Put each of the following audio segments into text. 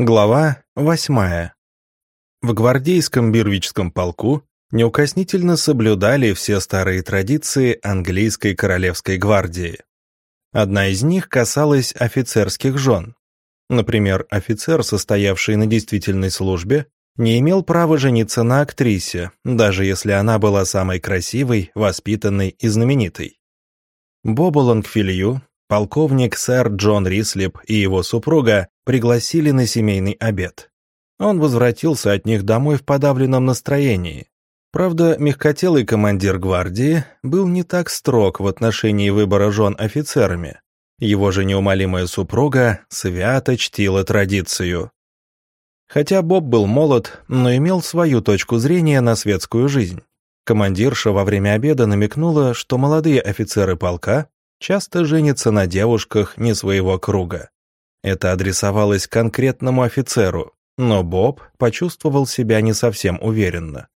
Глава восьмая. В гвардейском бирвичском полку неукоснительно соблюдали все старые традиции английской королевской гвардии. Одна из них касалась офицерских жен. Например, офицер, состоявший на действительной службе, не имел права жениться на актрисе, даже если она была самой красивой, воспитанной и знаменитой. Бобу Лонгфилью, полковник сэр Джон Рислип и его супруга пригласили на семейный обед. Он возвратился от них домой в подавленном настроении. Правда, мягкотелый командир гвардии был не так строг в отношении выбора жен офицерами. Его же неумолимая супруга свято чтила традицию. Хотя Боб был молод, но имел свою точку зрения на светскую жизнь. Командирша во время обеда намекнула, что молодые офицеры полка часто женятся на девушках не своего круга. Это адресовалось конкретному офицеру, но Боб почувствовал себя не совсем уверенно.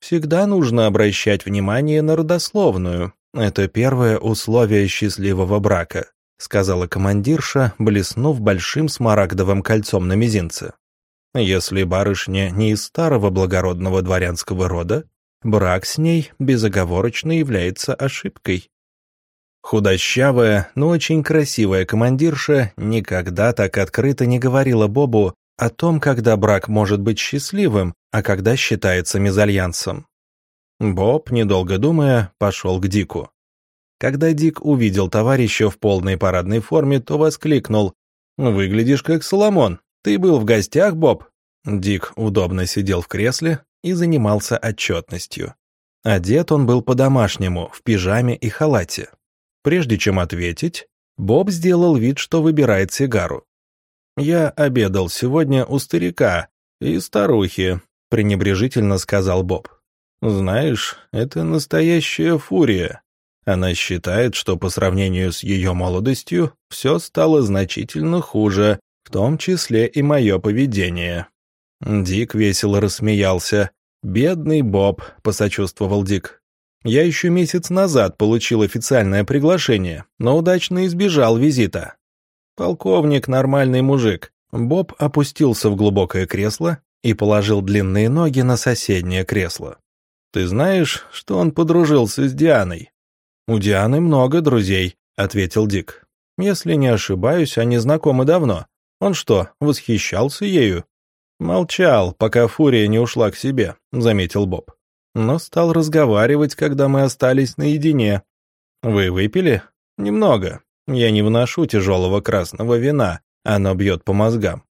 Всегда нужно обращать внимание на родословную. Это первое условие счастливого брака, сказала командирша, блеснув большим смарагдовым кольцом на мизинце. Если барышня не из старого благородного дворянского рода, брак с ней безоговорочно является ошибкой. Худощавая, но очень красивая командирша никогда так открыто не говорила Бобу о том, когда брак может быть счастливым, а когда считается мезальянсом. Боб, недолго думая, пошел к Дику. Когда Дик увидел товарища в полной парадной форме, то воскликнул «Выглядишь как Соломон. Ты был в гостях, Боб?» Дик удобно сидел в кресле и занимался отчетностью. Одет он был по-домашнему, в пижаме и халате. Прежде чем ответить, Боб сделал вид, что выбирает сигару. «Я обедал сегодня у старика и старухи», — пренебрежительно сказал Боб. «Знаешь, это настоящая фурия. Она считает, что по сравнению с ее молодостью все стало значительно хуже, в том числе и мое поведение». Дик весело рассмеялся. «Бедный Боб», — посочувствовал Дик. Я еще месяц назад получил официальное приглашение, но удачно избежал визита. Полковник нормальный мужик. Боб опустился в глубокое кресло и положил длинные ноги на соседнее кресло. Ты знаешь, что он подружился с Дианой? У Дианы много друзей, ответил Дик. Если не ошибаюсь, они знакомы давно. Он что, восхищался ею? Молчал, пока Фурия не ушла к себе, заметил Боб но стал разговаривать, когда мы остались наедине. Вы выпили? Немного. Я не вношу тяжелого красного вина, оно бьет по мозгам.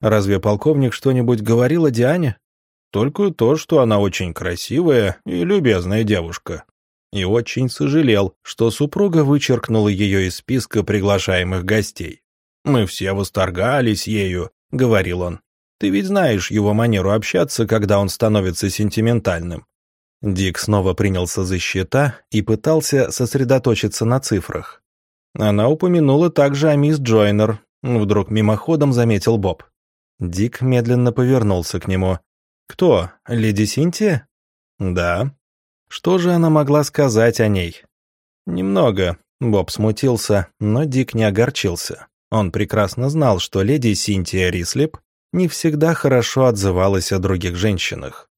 Разве полковник что-нибудь говорил о Диане? Только то, что она очень красивая и любезная девушка. И очень сожалел, что супруга вычеркнула ее из списка приглашаемых гостей. «Мы все восторгались ею», — говорил он. «Ты ведь знаешь его манеру общаться, когда он становится сентиментальным. Дик снова принялся за счета и пытался сосредоточиться на цифрах. Она упомянула также о мисс Джойнер, вдруг мимоходом заметил Боб. Дик медленно повернулся к нему. «Кто? Леди Синтия?» «Да». «Что же она могла сказать о ней?» «Немного». Боб смутился, но Дик не огорчился. Он прекрасно знал, что леди Синтия Рислип не всегда хорошо отзывалась о других женщинах.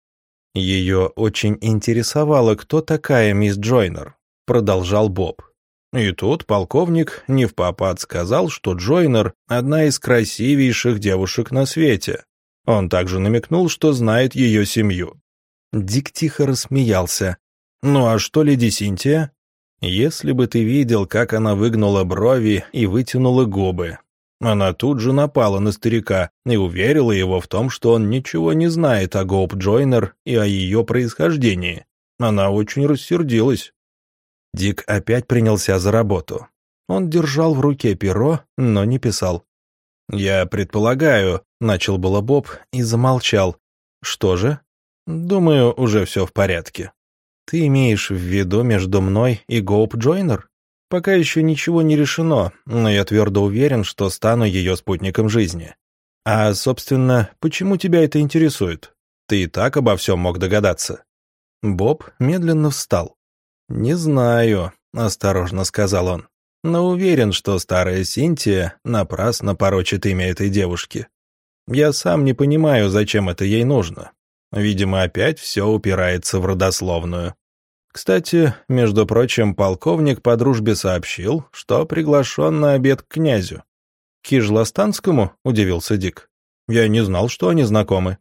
Ее очень интересовало, кто такая мисс Джойнер, продолжал Боб. И тут полковник не в попад сказал, что Джойнер – одна из красивейших девушек на свете. Он также намекнул, что знает ее семью. Дик тихо рассмеялся. «Ну а что леди Синтия?» «Если бы ты видел, как она выгнула брови и вытянула губы, она тут же напала на старика и уверила его в том, что он ничего не знает о Гоуп Джойнер и о ее происхождении. Она очень рассердилась. Дик опять принялся за работу. Он держал в руке перо, но не писал. «Я предполагаю», — начал было Боб и замолчал. «Что же?» «Думаю, уже все в порядке». «Ты имеешь в виду между мной и Гоуп Джойнер?» Пока еще ничего не решено, но я твердо уверен, что стану ее спутником жизни. А, собственно, почему тебя это интересует? Ты и так обо всем мог догадаться. Боб медленно встал. «Не знаю», — осторожно сказал он, «но уверен, что старая Синтия напрасно порочит имя этой девушки. Я сам не понимаю, зачем это ей нужно. Видимо, опять все упирается в родословную. Кстати, между прочим, полковник по дружбе сообщил, что приглашен на обед к князю. «К Кижластанскому?» — удивился Дик. «Я не знал, что они знакомы».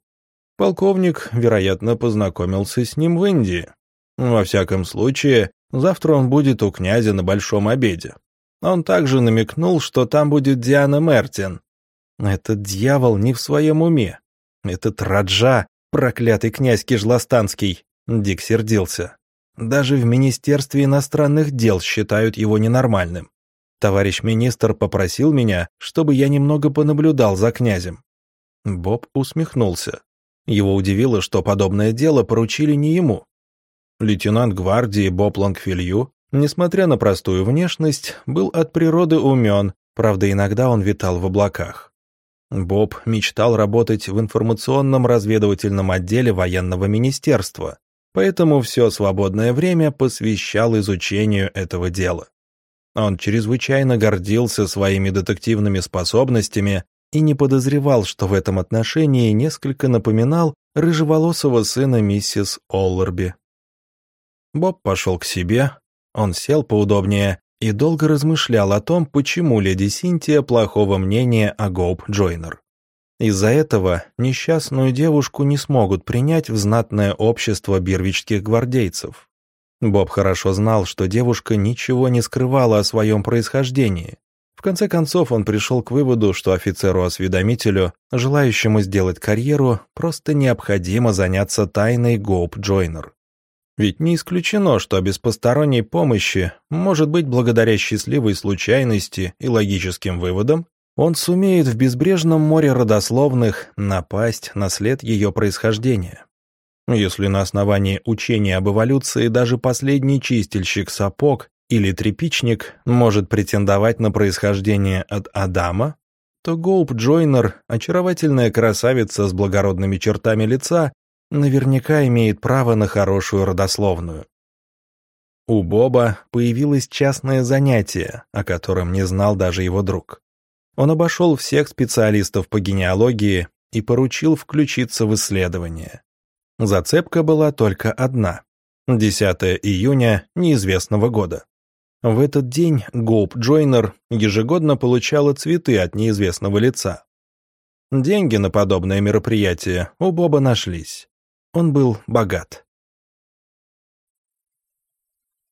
Полковник, вероятно, познакомился с ним в Индии. Во всяком случае, завтра он будет у князя на большом обеде. Он также намекнул, что там будет Диана Мертин. Этот дьявол не в своем уме. Этот Раджа, проклятый князь Кижластанский. Дик сердился. Даже в Министерстве иностранных дел считают его ненормальным. Товарищ министр попросил меня, чтобы я немного понаблюдал за князем. Боб усмехнулся. Его удивило, что подобное дело поручили не ему. Лейтенант гвардии Боб Лангфилью, несмотря на простую внешность, был от природы умен, правда, иногда он витал в облаках. Боб мечтал работать в информационном разведывательном отделе военного министерства, поэтому все свободное время посвящал изучению этого дела. Он чрезвычайно гордился своими детективными способностями и не подозревал, что в этом отношении несколько напоминал рыжеволосого сына миссис Оллерби. Боб пошел к себе, он сел поудобнее и долго размышлял о том, почему леди Синтия плохого мнения о Гоуп Джойнер. Из-за этого несчастную девушку не смогут принять в знатное общество бирвичских гвардейцев. Боб хорошо знал, что девушка ничего не скрывала о своем происхождении, в конце концов, он пришел к выводу, что офицеру-осведомителю, желающему сделать карьеру, просто необходимо заняться тайной Гоуп Джойнер. Ведь не исключено, что без посторонней помощи, может быть, благодаря счастливой случайности и логическим выводам, он сумеет в безбрежном море родословных напасть на след ее происхождения. Если на основании учения об эволюции даже последний чистильщик сапог или тряпичник может претендовать на происхождение от Адама, то Гоуп Джойнер, очаровательная красавица с благородными чертами лица, наверняка имеет право на хорошую родословную. У Боба появилось частное занятие, о котором не знал даже его друг. Он обошел всех специалистов по генеалогии и поручил включиться в исследование. Зацепка была только одна — 10 июня неизвестного года. В этот день Гоуп Джойнер ежегодно получала цветы от неизвестного лица. Деньги на подобное мероприятие у Боба нашлись. Он был богат.